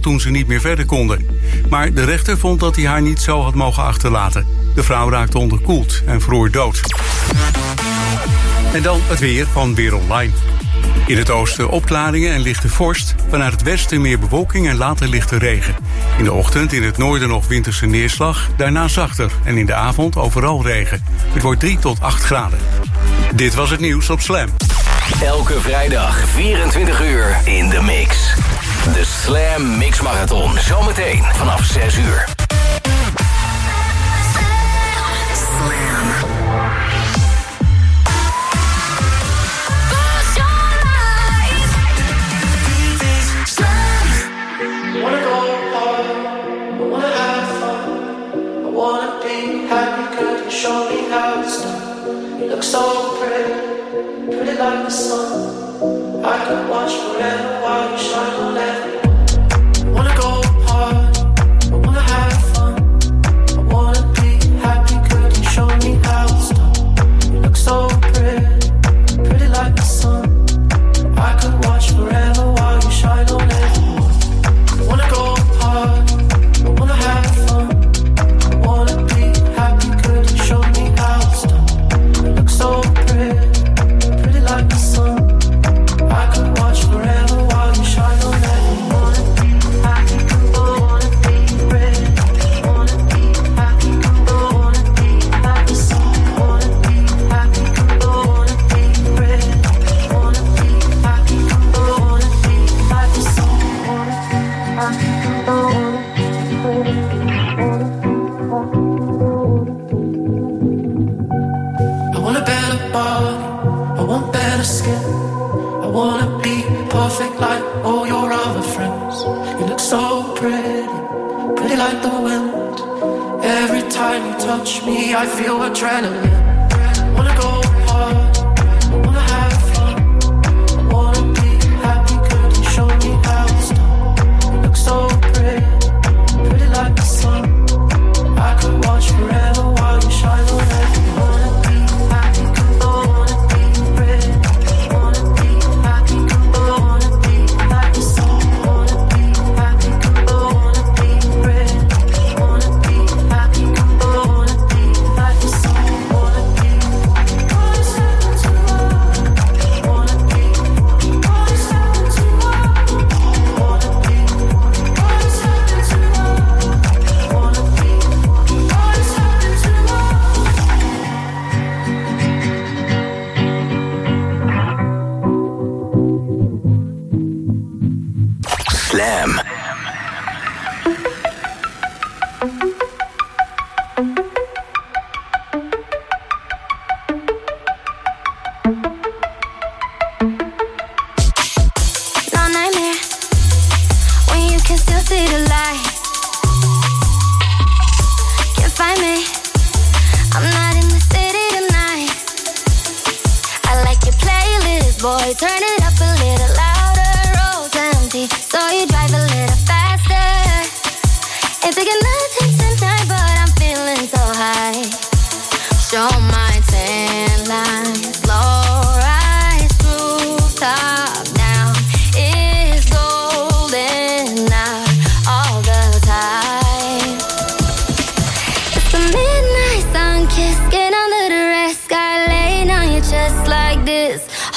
toen ze niet meer verder konden. Maar de rechter vond dat hij haar niet zo had mogen achterlaten. De vrouw raakte onderkoeld en vroor dood. En dan het weer van Weer Online. In het oosten opklaringen en lichte vorst. Vanuit het westen meer bewolking en later lichte regen. In de ochtend in het noorden nog winterse neerslag. Daarna zachter en in de avond overal regen. Het wordt 3 tot 8 graden. Dit was het nieuws op Slam. Elke vrijdag 24 uur in de mix. De Slam Mix Marathon. Zometeen vanaf 6 uur. show me how it's done. You look so pretty, pretty like the sun. I could watch forever while you shine on everyone. Body, I want better skin. I wanna be perfect like all your other friends. You look so pretty, pretty like the wind. Every time you touch me, I feel adrenaline.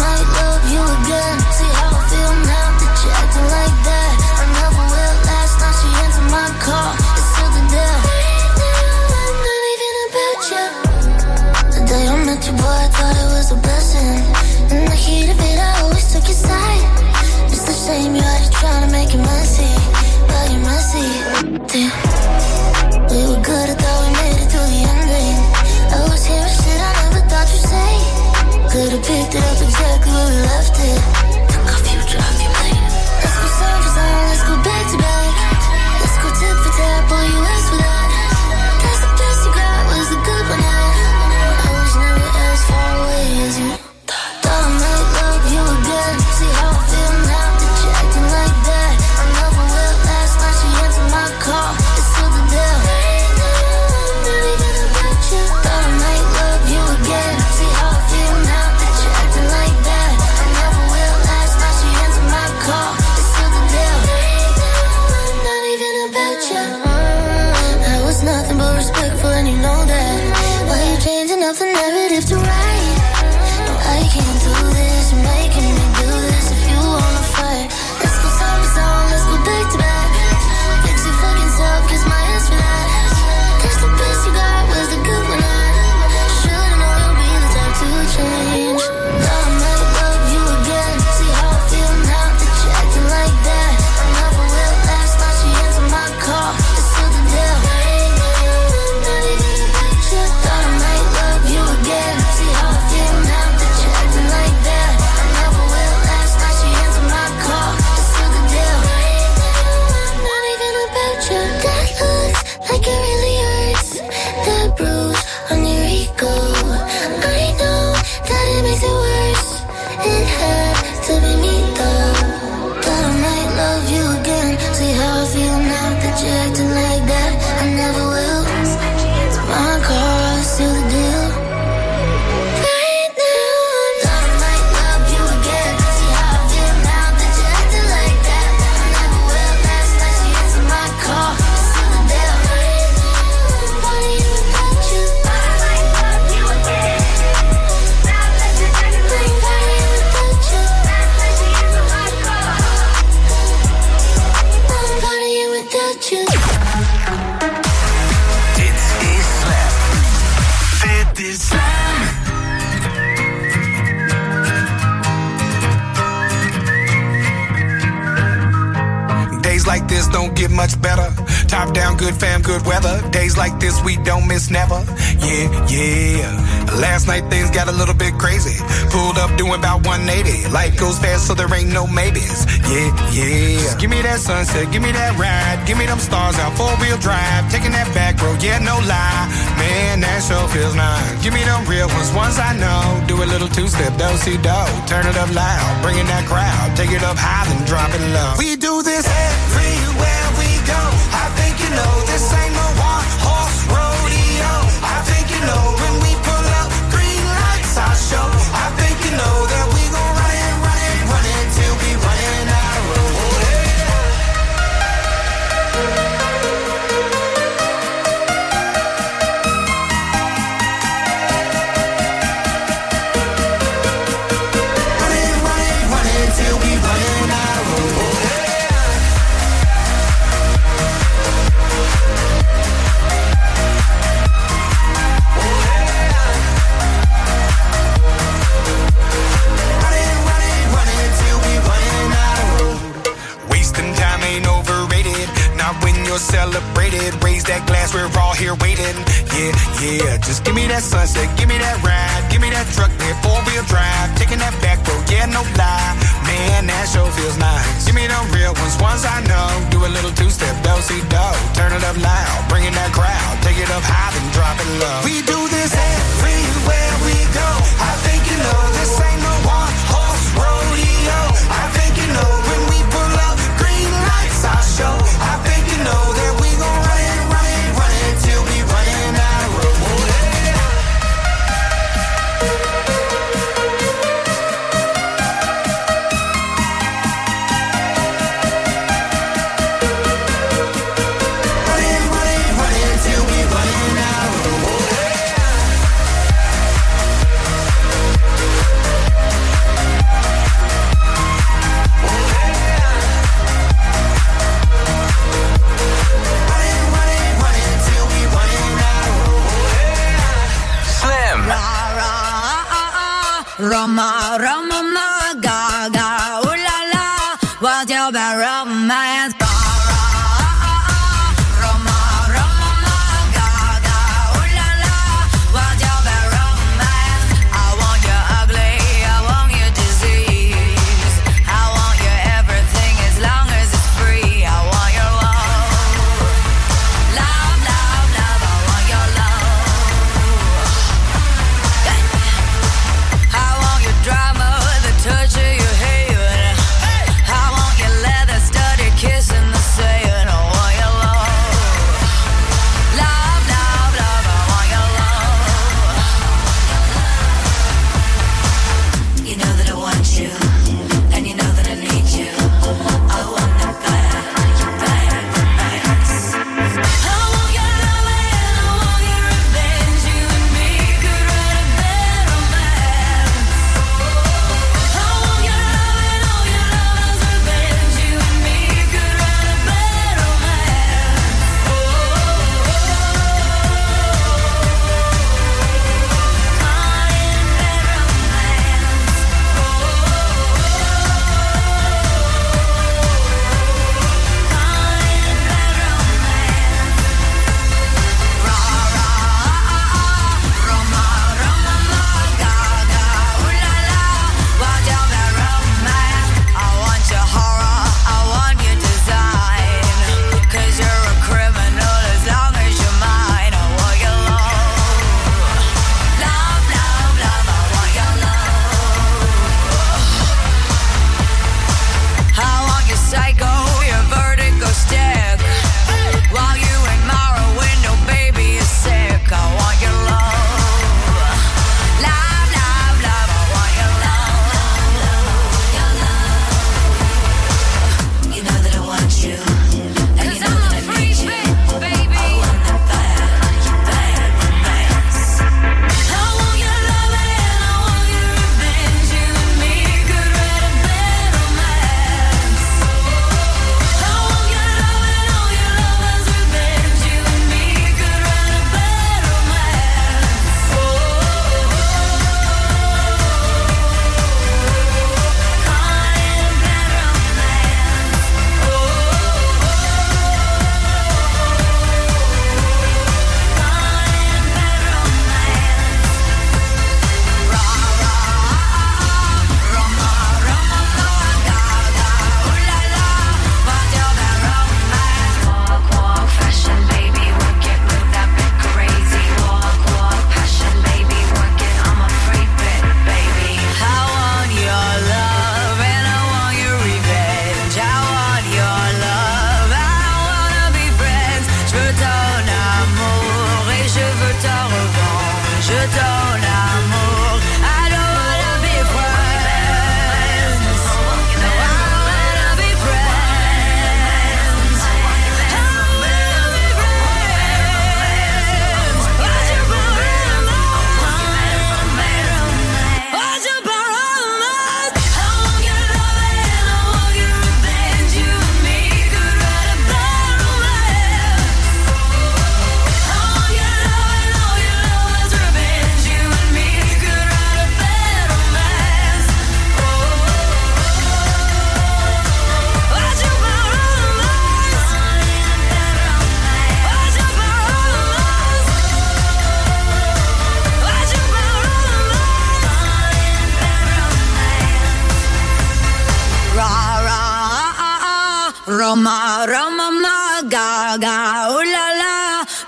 might love you again. See how I feel now that you're acting like that. I never will. Last night she answered my call. It's something the. Right now I'm not even about you. The day I met you, boy, I thought it was a blessing. In the heat of it, I always took your side. It's the shame you're just trying to make it messy, but you're messy. Damn. We were good, I thought we made it to the ending. I was hearing shit I never thought you'd say. Could've picked up exactly where we left it Took a few, drops. you Last night things got a little bit crazy. Pulled up doing about 180. Life goes fast, so there ain't no maybes. Yeah, yeah. Just give me that sunset, give me that ride. Give me them stars out, four wheel drive. Taking that back road, yeah, no lie. Man, that show feels nice. Give me them real ones, ones I know. Do a little two step, do see do. Turn it up loud, bring in that crowd. Take it up high, then drop it low. We do this everywhere we go. I think you know this ain't show. I've been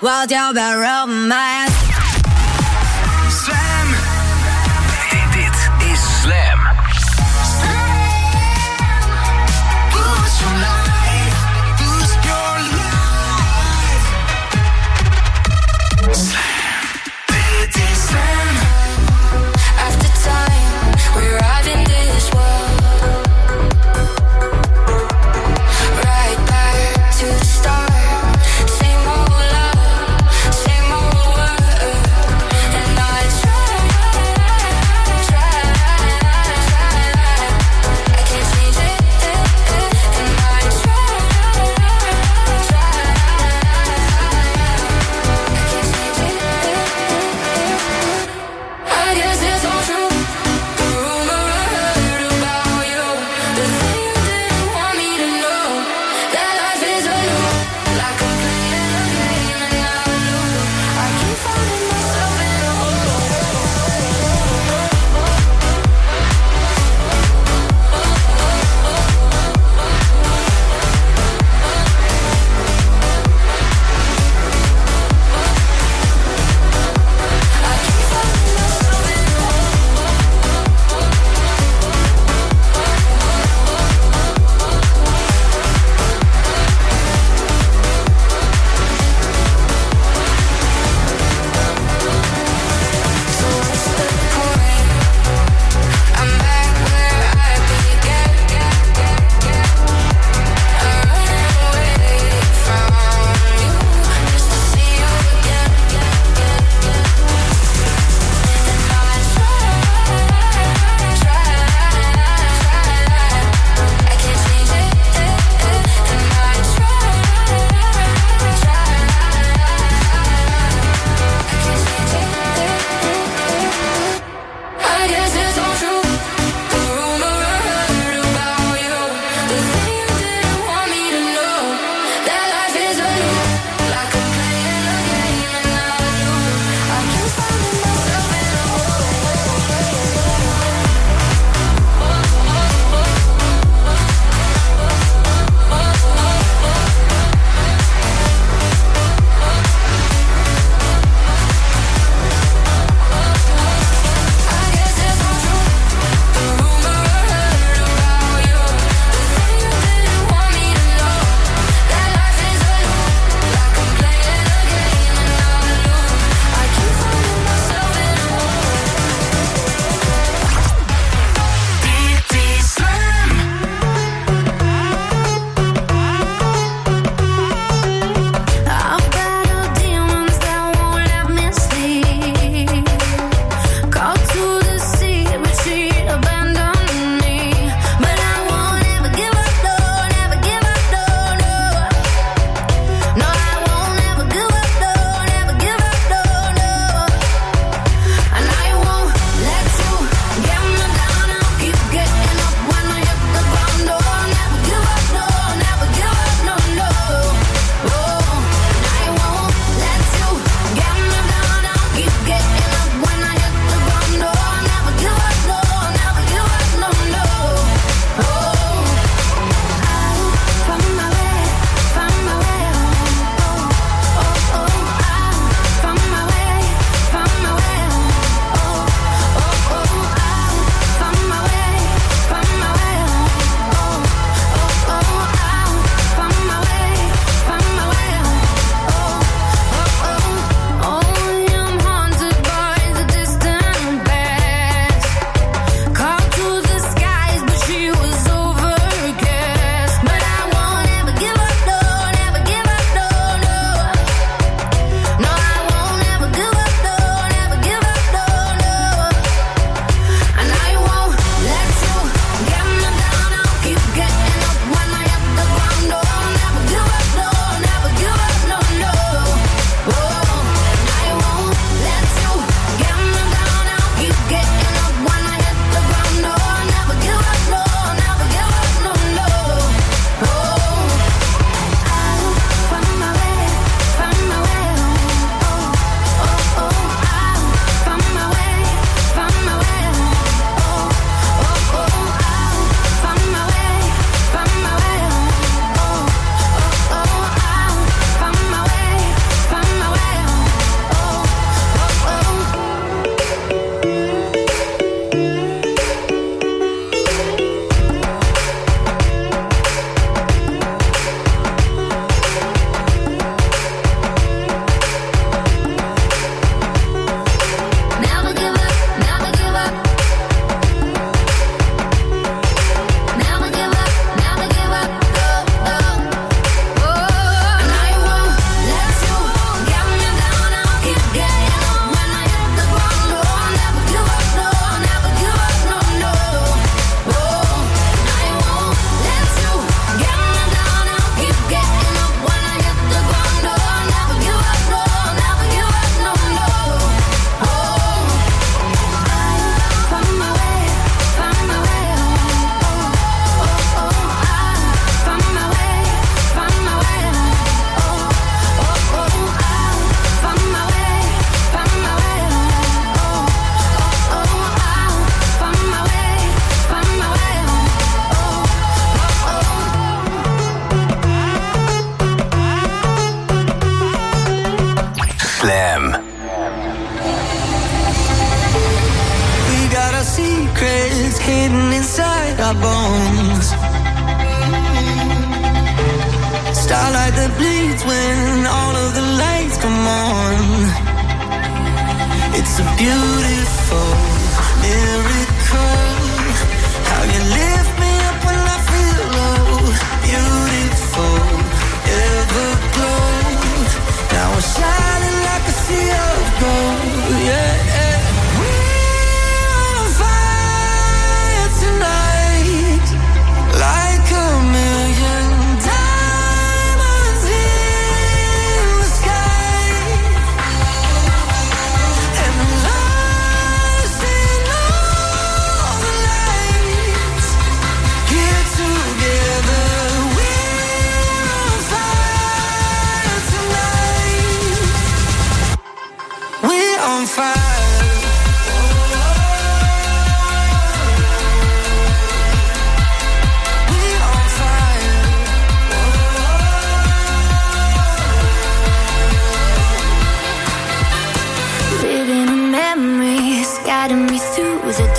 我叫 bad romance Slam.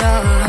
Through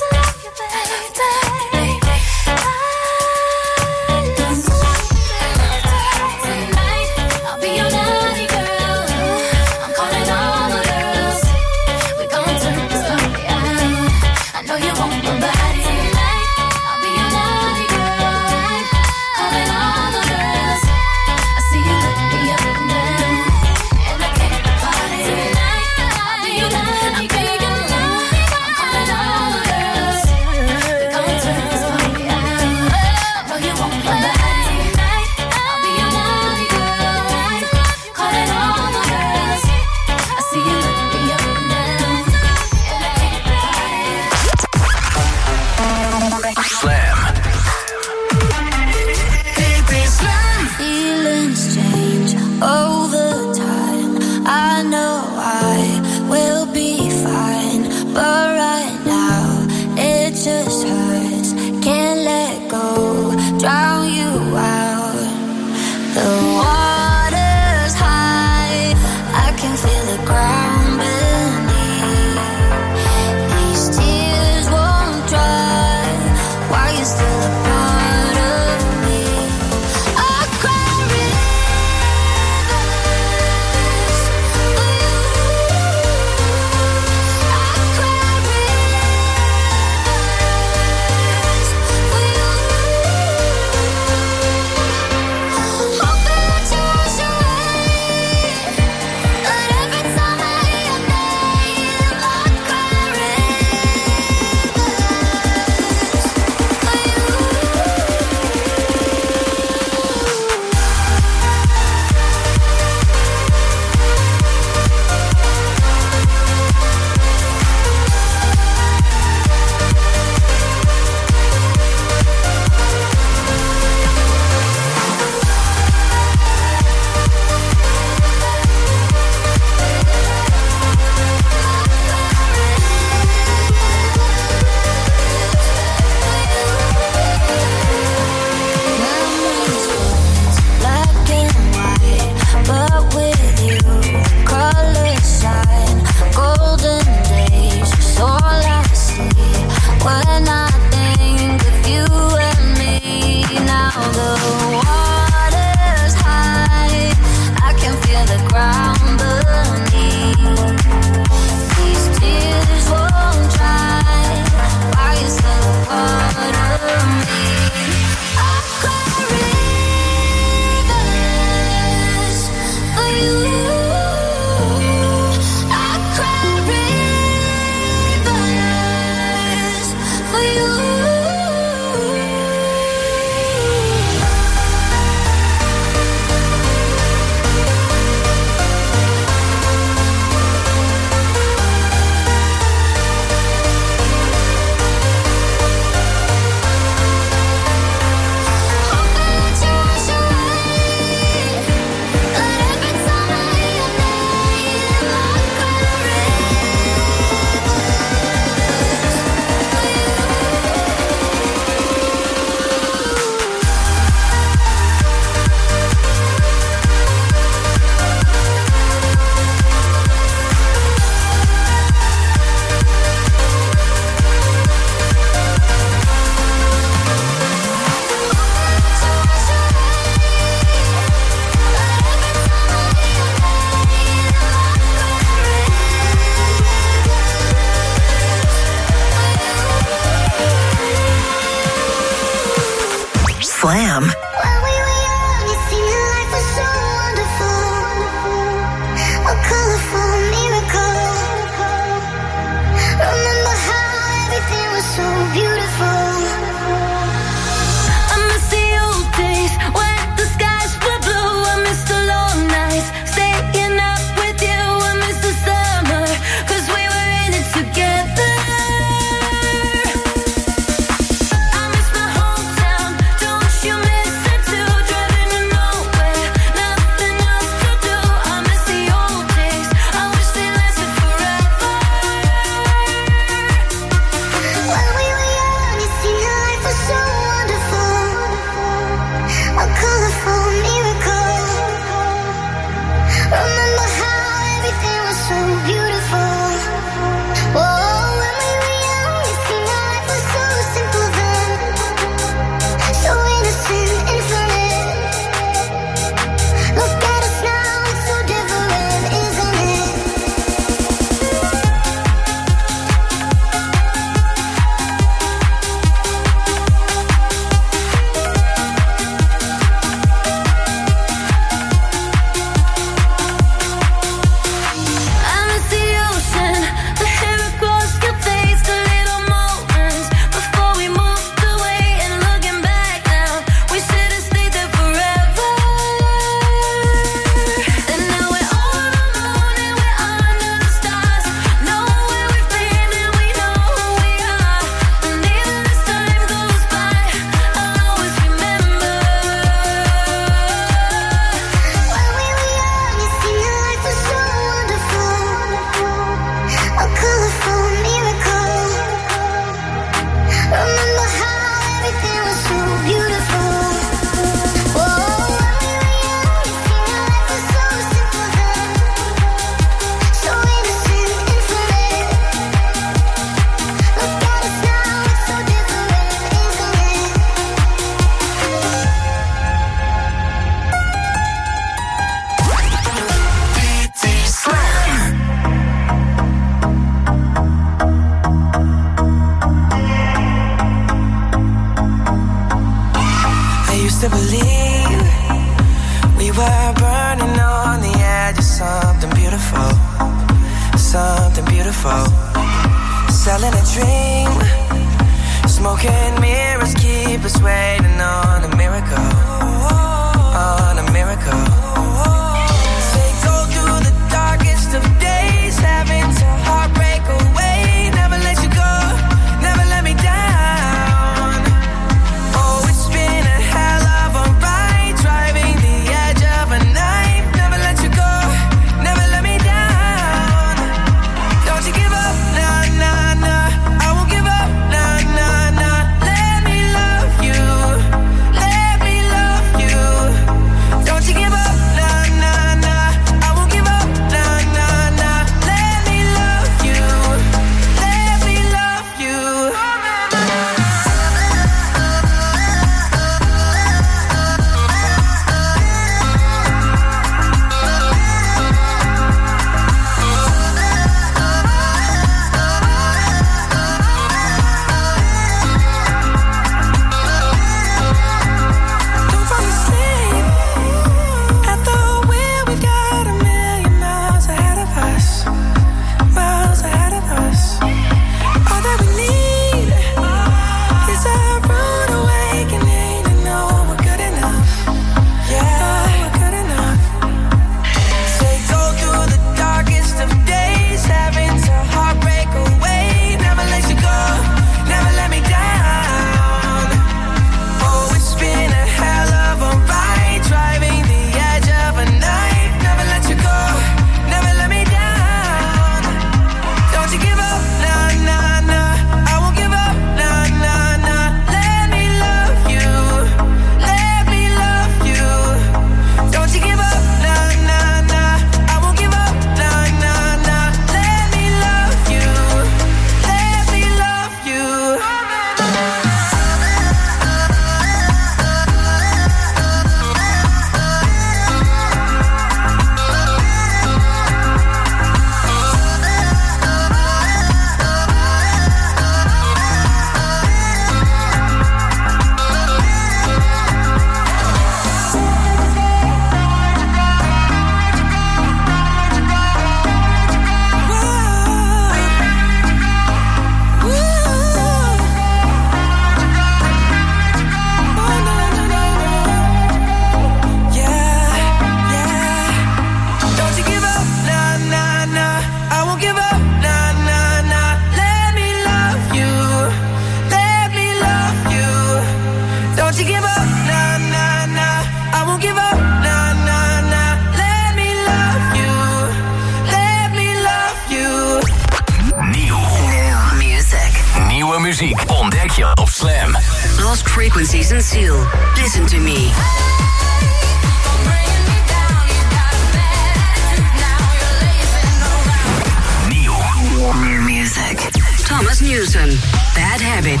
New music. Thomas Newson. Bad habit.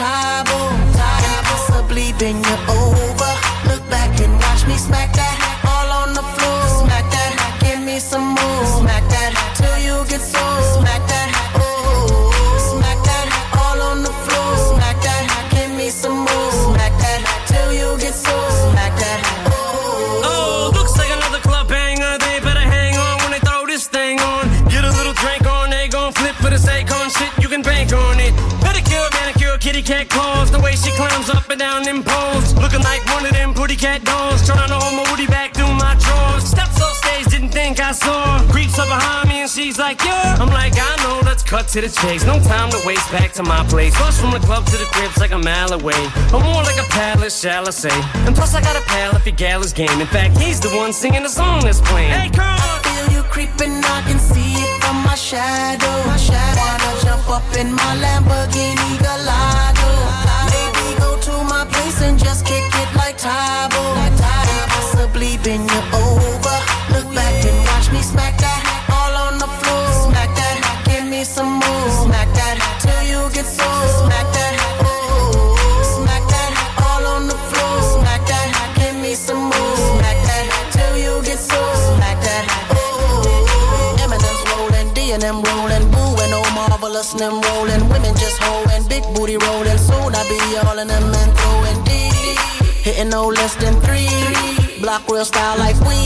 time. booty cat doors. Trying to hold my booty back through my drawers. Steps off stage, didn't think I saw. Creeps up behind me and she's like, yeah. I'm like, I know, let's cut to the chase. No time to waste, back to my place. Bus from the club to the cribs like a mile away. Or more like a palace, shall I say. And plus, I got a pal if your gal is game. In fact, he's the one singing the song that's playing. Hey, girl! I feel you creeping, I can see it from my shadow. My shadow. Wanna jump up in my Lamborghini Gallardo. Maybe go to my place and just kick it like Tae Bo. Possibly bend you over. Look back and watch me smack that all on the floor. Smack that, give me some more. Smack that till you get sore. Smack that, oh. Smack that all on the floor. Smack that, give me some more. Smack that till you get sore. Smack that, oh. Eminem's rolling, D rolling, boo oh marvelous them rolling. Women just holding, big booty rolling. Soon I be all in them. Hitting no less than three. Block real style like we.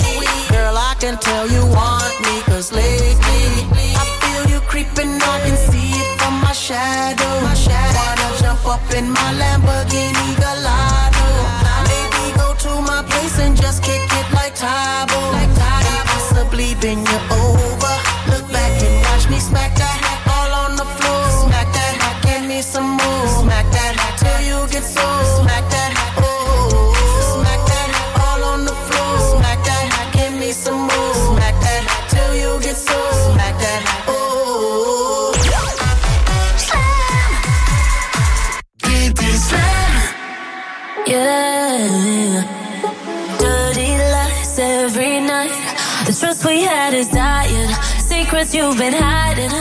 Girl, I can tell you want me, cause lately I feel you creeping, I can see it from my shadow. Wanna jump up in my Lamborghini Gallardo. Maybe go to my place and just kick it like Tae Bo. Possibly bend you over. Secrets you've been hiding.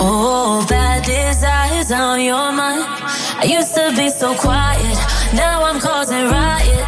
Oh, bad desires on your mind. I used to be so quiet. Now I'm causing riots.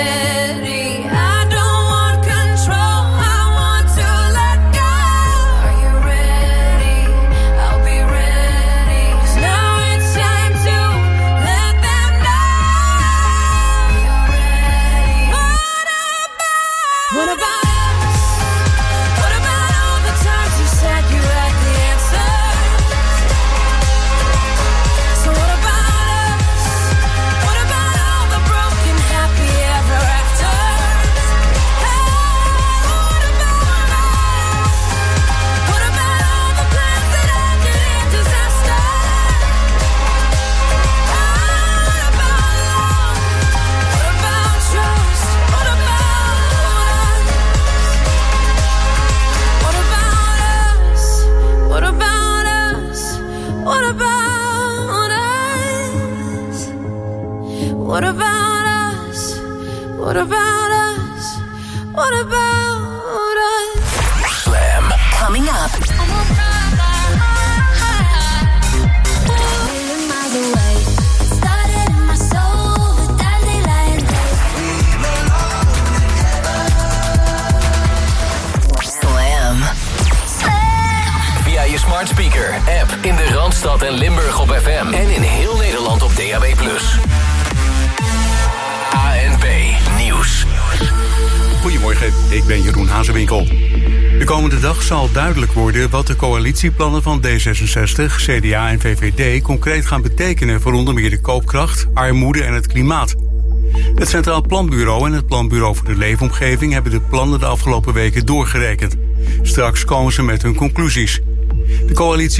ready. Worden wat de coalitieplannen van D66, CDA en VVD concreet gaan betekenen voor onder meer de koopkracht, armoede en het klimaat. Het Centraal Planbureau en het Planbureau voor de Leefomgeving hebben de plannen de afgelopen weken doorgerekend. Straks komen ze met hun conclusies. De coalitie